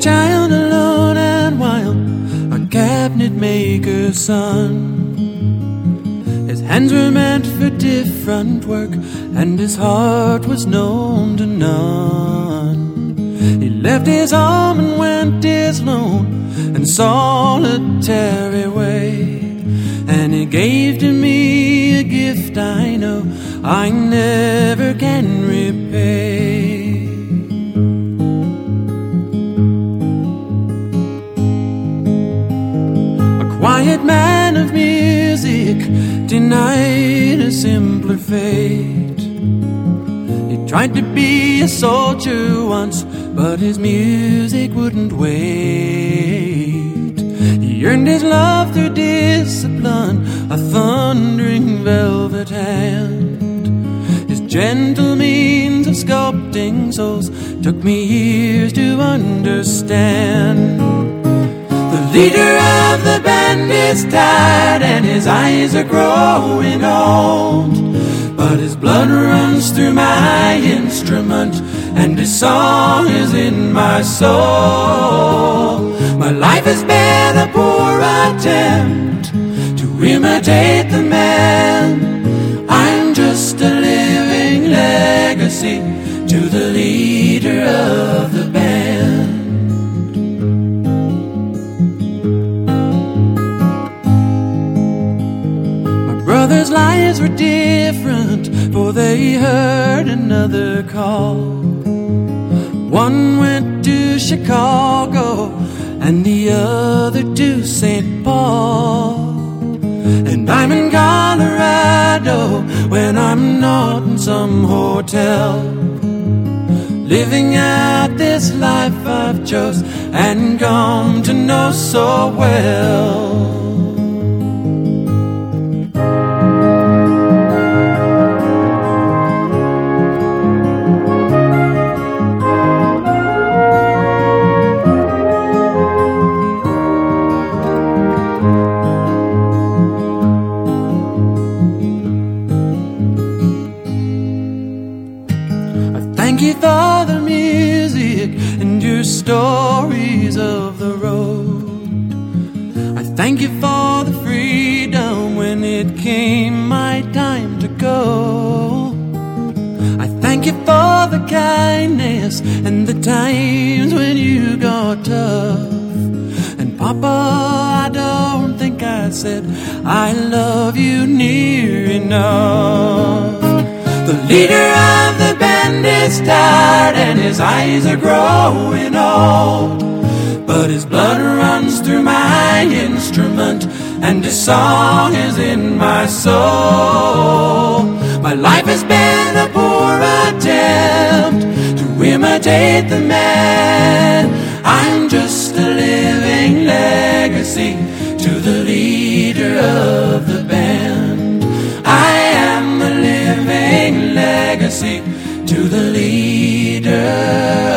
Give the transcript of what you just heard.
child alone and wild, a cabinet maker's son. His hands were meant for different work, and his heart was known to none. He left his home and went his lone and solitary way. And he gave to me a gift I know I never denied a simpler fate. He tried to be a soldier once, but his music wouldn't wait. He earned his love through discipline, a thundering velvet hand. His gentle means of sculpting souls took me years to understand. Leader of the band is tired and his eyes are growing old. But his blood runs through my instrument and his song is in my soul. My life has been a poor attempt to imitate the man. I'm just a living legacy to the leader of the lives were different, for they heard another call. One went to Chicago, and the other to St. Paul. And I'm in Colorado when I'm not in some hotel. Living out this life I've chose and come to know so well. Came my time to go. I thank you for the kindness and the times when you got tough. And Papa, I don't think I said I love you near enough. The leader of the band is tired and his eyes are growing old. But his blood runs through my instrument and his song is in my soul. My life has been a poor attempt to imitate the man. I'm just a living legacy to the leader of the band. I am a living legacy to the leader